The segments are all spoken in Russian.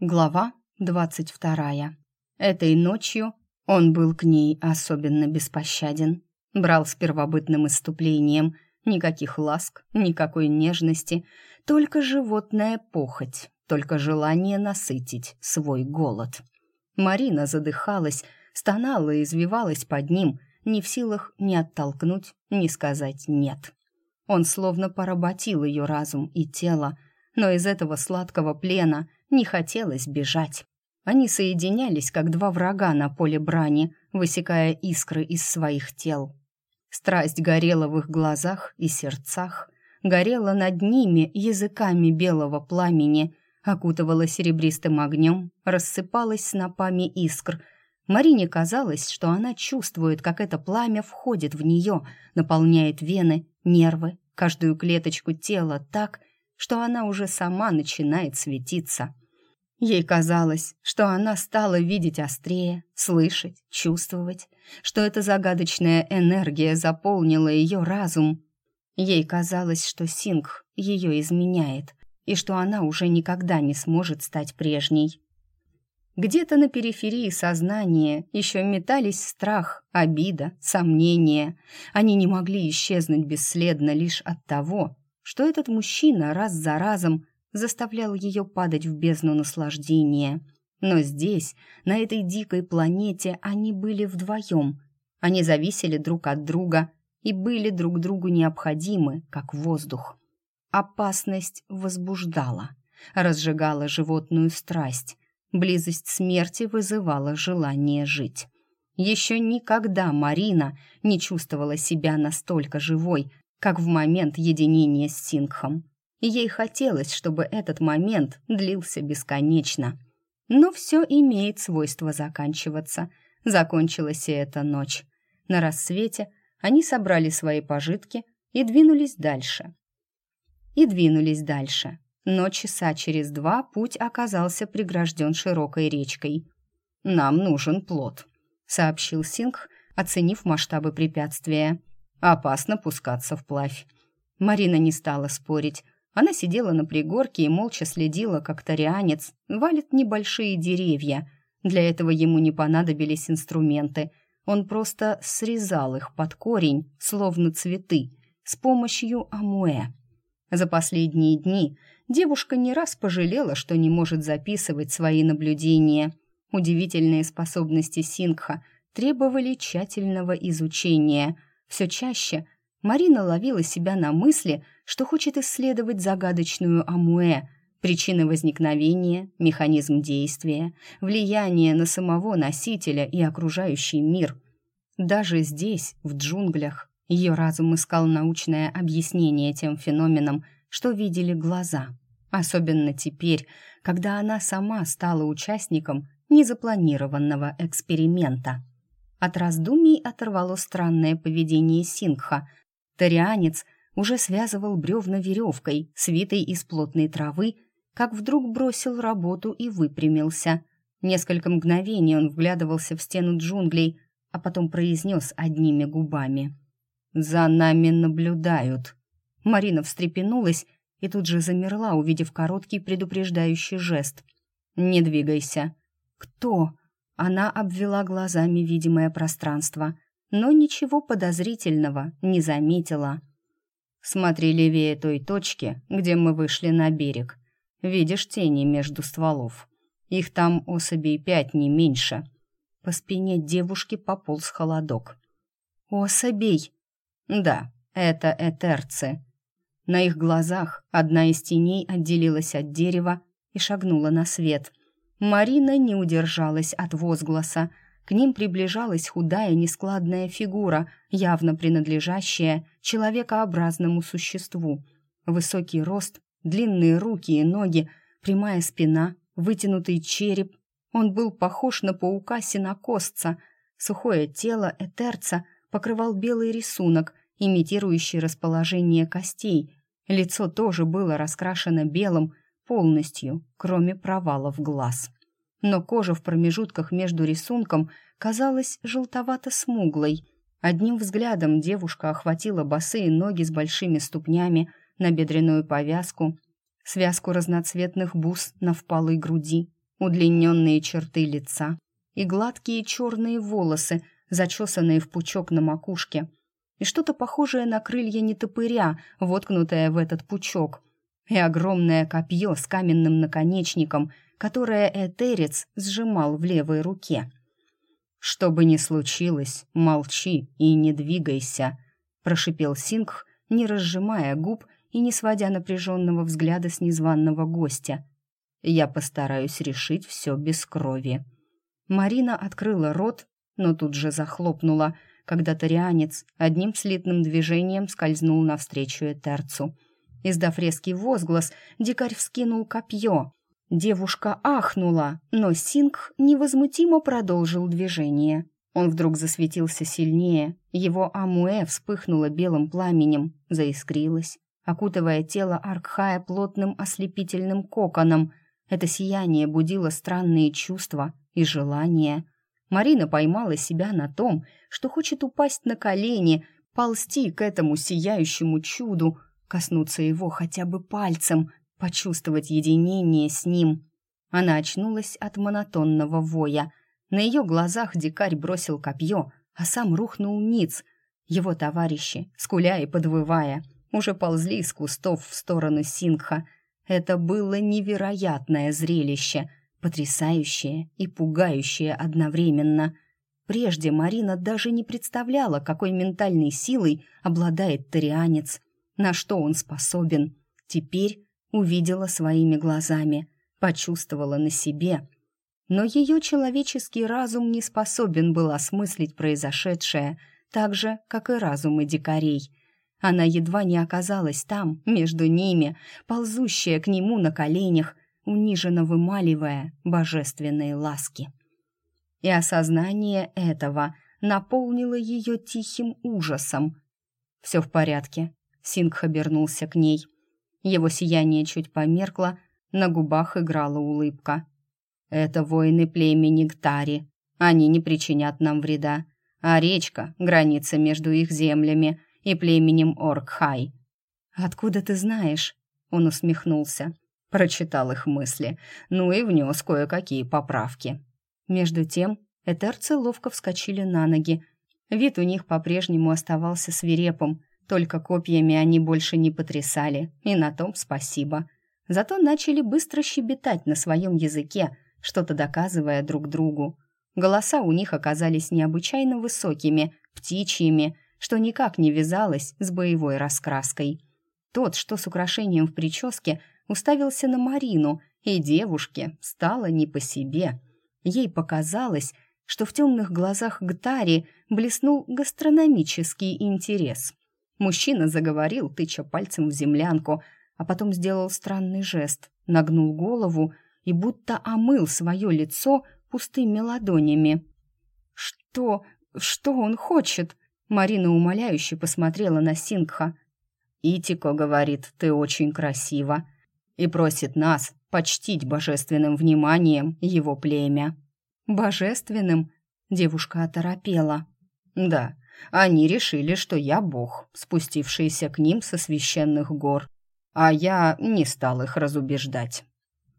Глава двадцать вторая. Этой ночью он был к ней особенно беспощаден. Брал с первобытным иступлением. Никаких ласк, никакой нежности, только животная похоть, только желание насытить свой голод. Марина задыхалась, стонала и извивалась под ним, не в силах ни оттолкнуть, ни сказать «нет». Он словно поработил ее разум и тело, но из этого сладкого плена не хотелось бежать. Они соединялись, как два врага на поле брани, высекая искры из своих тел. Страсть горела в их глазах и сердцах, горела над ними языками белого пламени, окутывала серебристым огнем, рассыпалась снопами искр. Марине казалось, что она чувствует, как это пламя входит в нее, наполняет вены, нервы, каждую клеточку тела так, что она уже сама начинает светиться. Ей казалось, что она стала видеть острее, слышать, чувствовать, что эта загадочная энергия заполнила ее разум. Ей казалось, что Сингх ее изменяет, и что она уже никогда не сможет стать прежней. Где-то на периферии сознания еще метались страх, обида, сомнения. Они не могли исчезнуть бесследно лишь от того, что этот мужчина раз за разом заставлял ее падать в бездну наслаждения. Но здесь, на этой дикой планете, они были вдвоем. Они зависели друг от друга и были друг другу необходимы, как воздух. Опасность возбуждала, разжигала животную страсть. Близость смерти вызывала желание жить. Еще никогда Марина не чувствовала себя настолько живой, как в момент единения с Сингхом. Ей хотелось, чтобы этот момент длился бесконечно. Но все имеет свойство заканчиваться. Закончилась и эта ночь. На рассвете они собрали свои пожитки и двинулись дальше. И двинулись дальше. Но часа через два путь оказался прегражден широкой речкой. «Нам нужен плод», — сообщил Сингх, оценив масштабы препятствия. Опасно пускаться вплавь. Марина не стала спорить. Она сидела на пригорке и молча следила, как тарианец валит небольшие деревья. Для этого ему не понадобились инструменты. Он просто срезал их под корень, словно цветы, с помощью амуэ. За последние дни девушка не раз пожалела, что не может записывать свои наблюдения. Удивительные способности Сингха требовали тщательного изучения – все чаще Марина ловила себя на мысли, что хочет исследовать загадочную Амуэ, причины возникновения, механизм действия, влияние на самого носителя и окружающий мир. Даже здесь, в джунглях, ее разум искал научное объяснение тем феноменам, что видели глаза. Особенно теперь, когда она сама стала участником незапланированного эксперимента. От раздумий оторвало странное поведение Сингха. Тарианец уже связывал бревна веревкой, свитой из плотной травы, как вдруг бросил работу и выпрямился. Несколько мгновений он вглядывался в стену джунглей, а потом произнес одними губами. «За нами наблюдают». Марина встрепенулась и тут же замерла, увидев короткий предупреждающий жест. «Не двигайся». «Кто?» Она обвела глазами видимое пространство, но ничего подозрительного не заметила. «Смотри левее той точки, где мы вышли на берег. Видишь тени между стволов. Их там особей пять, не меньше». По спине девушки пополз холодок. «Особей?» «Да, это этерцы». На их глазах одна из теней отделилась от дерева и шагнула на свет – Марина не удержалась от возгласа. К ним приближалась худая нескладная фигура, явно принадлежащая человекообразному существу. Высокий рост, длинные руки и ноги, прямая спина, вытянутый череп. Он был похож на паука-синокосца. Сухое тело Этерца покрывал белый рисунок, имитирующий расположение костей. Лицо тоже было раскрашено белым, полностью, кроме провалов глаз. Но кожа в промежутках между рисунком казалась желтовато-смуглой. Одним взглядом девушка охватила босые ноги с большими ступнями, на бедренную повязку, связку разноцветных бус на впалой груди, удлиненные черты лица и гладкие черные волосы, зачесанные в пучок на макушке, и что-то похожее на крылья нетопыря, воткнутое в этот пучок, и огромное копье с каменным наконечником, которое Этерец сжимал в левой руке. «Что бы ни случилось, молчи и не двигайся», — прошипел Сингх, не разжимая губ и не сводя напряженного взгляда с незваного гостя. «Я постараюсь решить все без крови». Марина открыла рот, но тут же захлопнула, когда тарианец одним слитным движением скользнул навстречу Этерцу. Издав резкий возглас, дикарь вскинул копье. Девушка ахнула, но Сингх невозмутимо продолжил движение. Он вдруг засветился сильнее, его амуэ вспыхнуло белым пламенем, заискрилось, окутывая тело Аркхая плотным ослепительным коконом. Это сияние будило странные чувства и желания. Марина поймала себя на том, что хочет упасть на колени, ползти к этому сияющему чуду, коснуться его хотя бы пальцем, почувствовать единение с ним. Она очнулась от монотонного воя. На ее глазах дикарь бросил копье, а сам рухнул ниц. Его товарищи, скуля и подвывая, уже ползли из кустов в сторону Сингха. Это было невероятное зрелище, потрясающее и пугающее одновременно. Прежде Марина даже не представляла, какой ментальной силой обладает тарианец, на что он способен. Теперь увидела своими глазами, почувствовала на себе. Но ее человеческий разум не способен был осмыслить произошедшее, так же, как и разумы дикарей. Она едва не оказалась там, между ними, ползущая к нему на коленях, униженно вымаливая божественные ласки. И осознание этого наполнило ее тихим ужасом. «Все в порядке», — Сингх обернулся к ней. Его сияние чуть померкло, на губах играла улыбка. «Это воины племени Гтари. Они не причинят нам вреда. А речка — граница между их землями и племенем Оркхай». «Откуда ты знаешь?» — он усмехнулся. Прочитал их мысли, ну и внес кое-какие поправки. Между тем этерцы ловко вскочили на ноги. Вид у них по-прежнему оставался свирепым, только копьями они больше не потрясали, и на том спасибо. Зато начали быстро щебетать на своем языке, что-то доказывая друг другу. Голоса у них оказались необычайно высокими, птичьими, что никак не вязалось с боевой раскраской. Тот, что с украшением в прическе, уставился на Марину, и девушке стало не по себе. Ей показалось, что в темных глазах Гтари блеснул гастрономический интерес – Мужчина заговорил, тыча пальцем в землянку, а потом сделал странный жест, нагнул голову и будто омыл свое лицо пустыми ладонями. «Что? Что он хочет?» Марина умоляюще посмотрела на Сингха. «Итико говорит, ты очень красива, и просит нас почтить божественным вниманием его племя». «Божественным?» Девушка оторопела. «Да, они решили, что я бог, спустившийся к ним со священных гор, а я не стал их разубеждать.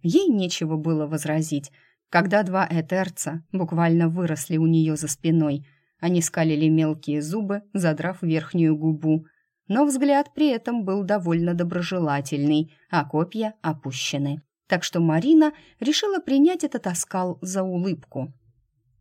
Ей нечего было возразить, когда два этерца буквально выросли у нее за спиной. Они скалили мелкие зубы, задрав верхнюю губу, но взгляд при этом был довольно доброжелательный, а копья опущены. Так что Марина решила принять этот оскал за улыбку.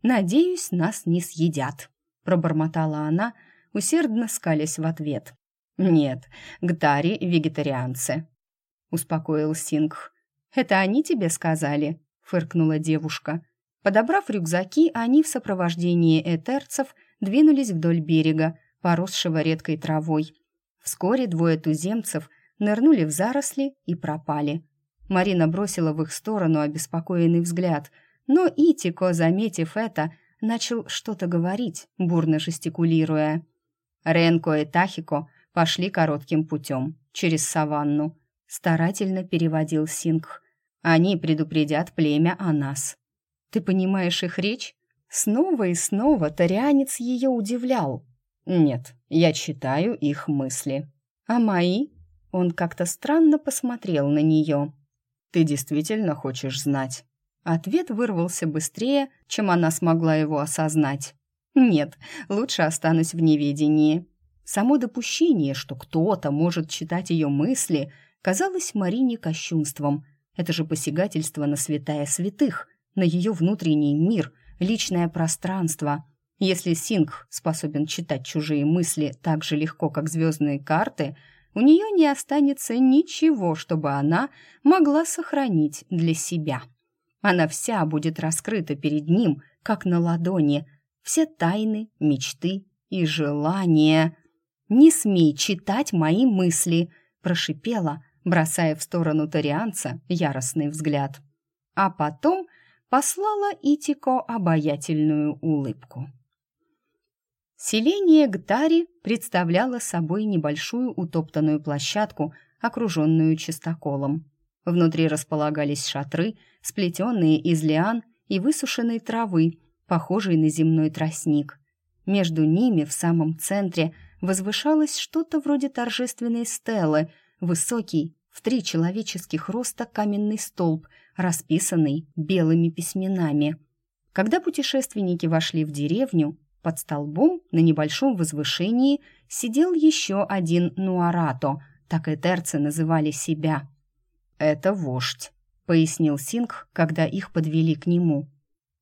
«Надеюсь, нас не съедят», пробормотала она, усердно скалясь в ответ. «Нет, гтари — вегетарианцы», — успокоил Сингх. «Это они тебе сказали?» — фыркнула девушка. Подобрав рюкзаки, они в сопровождении этерцев двинулись вдоль берега, поросшего редкой травой. Вскоре двое туземцев нырнули в заросли и пропали. Марина бросила в их сторону обеспокоенный взгляд, но Итико, заметив это, начал что-то говорить, бурно жестикулируя. Ренко и Тахико пошли коротким путем, через саванну. Старательно переводил Сингх. Они предупредят племя о нас. Ты понимаешь их речь? Снова и снова тарианец ее удивлял. Нет, я читаю их мысли. А мои? Он как-то странно посмотрел на нее. Ты действительно хочешь знать? Ответ вырвался быстрее, чем она смогла его осознать. «Нет, лучше останусь в неведении». Само допущение, что кто-то может читать ее мысли, казалось Марине кощунством. Это же посягательство на святая святых, на ее внутренний мир, личное пространство. Если Сингх способен читать чужие мысли так же легко, как звездные карты, у нее не останется ничего, чтобы она могла сохранить для себя. Она вся будет раскрыта перед ним, как на ладони. Все тайны, мечты и желания. «Не смей читать мои мысли», — прошипела, бросая в сторону Торианца яростный взгляд. А потом послала Итико обаятельную улыбку. Селение Гтари представляло собой небольшую утоптанную площадку, окруженную чистоколом. Внутри располагались шатры, сплетенные из лиан и высушенной травы, похожей на земной тростник. Между ними в самом центре возвышалось что-то вроде торжественной стелы, высокий, в три человеческих роста каменный столб, расписанный белыми письменами. Когда путешественники вошли в деревню, под столбом на небольшом возвышении сидел еще один нуарато, так и терцы называли себя. «Это вождь», — пояснил Синг, когда их подвели к нему.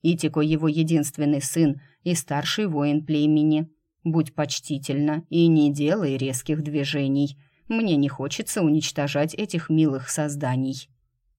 «Итико его единственный сын и старший воин племени. Будь почтительна и не делай резких движений. Мне не хочется уничтожать этих милых созданий».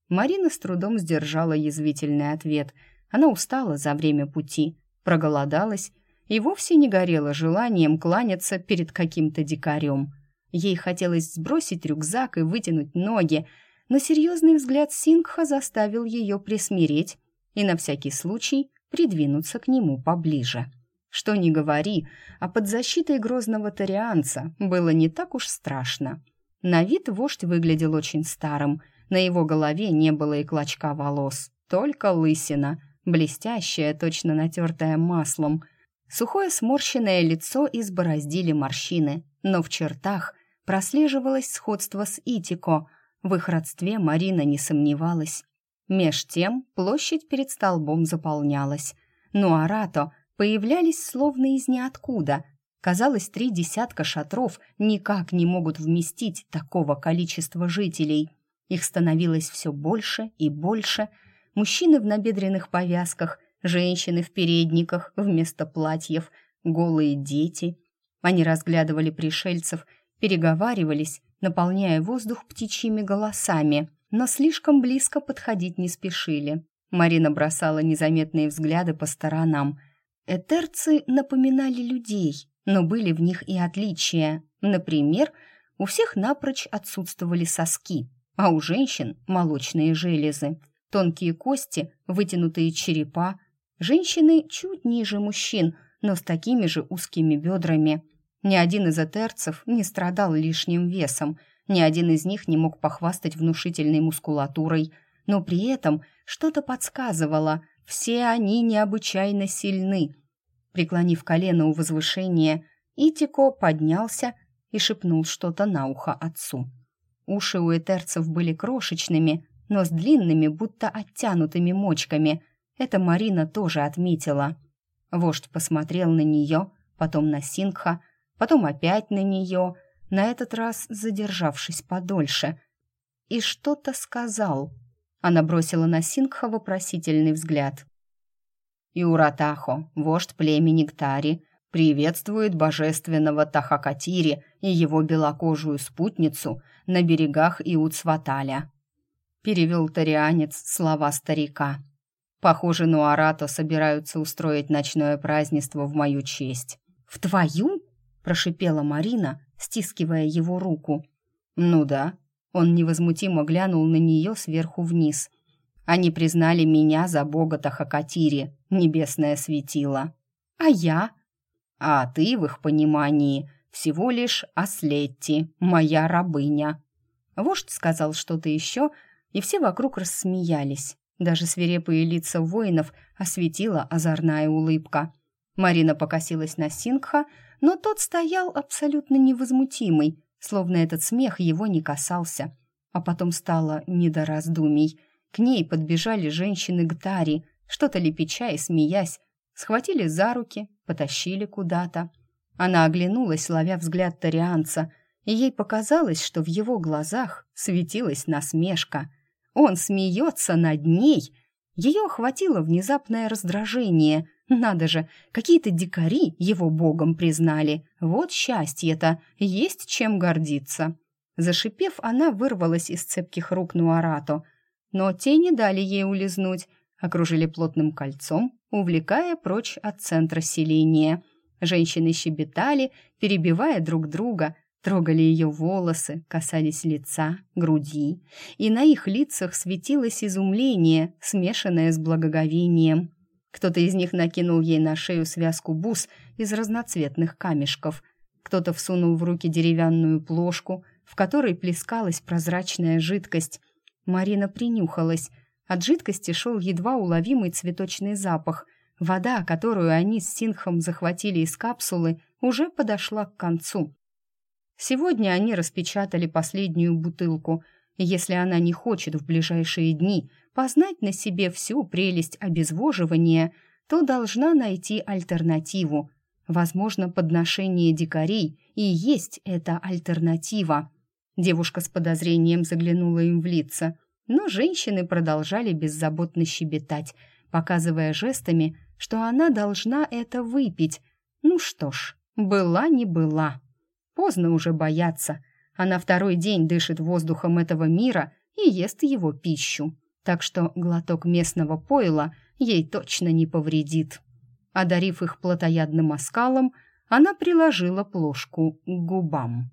Марина с трудом сдержала язвительный ответ. Она устала за время пути, проголодалась и вовсе не горела желанием кланяться перед каким-то дикарем. Ей хотелось сбросить рюкзак и вытянуть ноги, но серьезный взгляд Сингха заставил ее присмиреть и на всякий случай придвинуться к нему поближе. Что ни говори, а под защитой грозного тарианца было не так уж страшно. На вид вождь выглядел очень старым, на его голове не было и клочка волос, только лысина, блестящая, точно натертая маслом. Сухое сморщенное лицо избороздили морщины, но в чертах прослеживалось сходство с Итико, в их родстве Марина не сомневалась. Меж тем площадь перед столбом заполнялась. Ну а появлялись словно из ниоткуда. Казалось, три десятка шатров никак не могут вместить такого количества жителей. Их становилось все больше и больше. Мужчины в набедренных повязках, женщины в передниках вместо платьев, голые дети. Они разглядывали пришельцев, переговаривались наполняя воздух птичьими голосами, но слишком близко подходить не спешили. Марина бросала незаметные взгляды по сторонам. Этерцы напоминали людей, но были в них и отличия. Например, у всех напрочь отсутствовали соски, а у женщин – молочные железы, тонкие кости, вытянутые черепа. Женщины чуть ниже мужчин, но с такими же узкими бедрами – ни один из этерцев не страдал лишним весом, ни один из них не мог похвастать внушительной мускулатурой, но при этом что-то подсказывало, все они необычайно сильны. Преклонив колено у возвышения, Итико поднялся и шепнул что-то на ухо отцу. Уши у этерцев были крошечными, но с длинными, будто оттянутыми мочками. Это Марина тоже отметила. Вождь посмотрел на нее, потом на Сингха, потом опять на нее, на этот раз задержавшись подольше. И что-то сказал. Она бросила на Сингха вопросительный взгляд. Иуратахо, вождь племени Ктари, приветствует божественного Тахакатири и его белокожую спутницу на берегах Иуцваталя. Перевел тарианец слова старика. Похоже, Нуарато собираются устроить ночное празднество в мою честь. «В твою?» Прошипела Марина, стискивая его руку. «Ну да». Он невозмутимо глянул на нее сверху вниз. «Они признали меня за бога Тахакатири, небесное светило». «А я?» «А ты, в их понимании, всего лишь Аслетти, моя рабыня». Вождь сказал что-то еще, и все вокруг рассмеялись. Даже свирепые лица воинов осветила озорная улыбка. Марина покосилась на Сингха, но тот стоял абсолютно невозмутимый, словно этот смех его не касался. А потом стало не до раздумий. К ней подбежали женщины Гтари, что-то лепеча и смеясь, схватили за руки, потащили куда-то. Она оглянулась, ловя взгляд тарианца, и ей показалось, что в его глазах светилась насмешка. Он смеется над ней. Ее охватило внезапное раздражение. Надо же, какие-то дикари его богом признали. Вот счастье-то, есть чем гордиться. Зашипев, она вырвалась из цепких рук Нуарато, но те не дали ей улизнуть, окружили плотным кольцом, увлекая прочь от центра селения. Женщины щебетали, перебивая друг друга, трогали ее волосы, касались лица, груди, и на их лицах светилось изумление, смешанное с благоговением. Кто-то из них накинул ей на шею связку бус из разноцветных камешков, кто-то всунул в руки деревянную плошку, в которой плескалась прозрачная жидкость. Марина принюхалась. От жидкости шел едва уловимый цветочный запах. Вода, которую они с Синхом захватили из капсулы, уже подошла к концу. Сегодня они распечатали последнюю бутылку. Если она не хочет в ближайшие дни познать на себе всю прелесть обезвоживания, то должна найти альтернативу. Возможно, подношение дикарей и есть эта альтернатива. Девушка с подозрением заглянула им в лица, но женщины продолжали беззаботно щебетать, показывая жестами, что она должна это выпить. Ну что ж, была не была. Поздно уже бояться. Она второй день дышит воздухом этого мира и ест его пищу. Так что глоток местного пойла ей точно не повредит. Одарив их плотоядным оскалом, она приложила плошку к губам.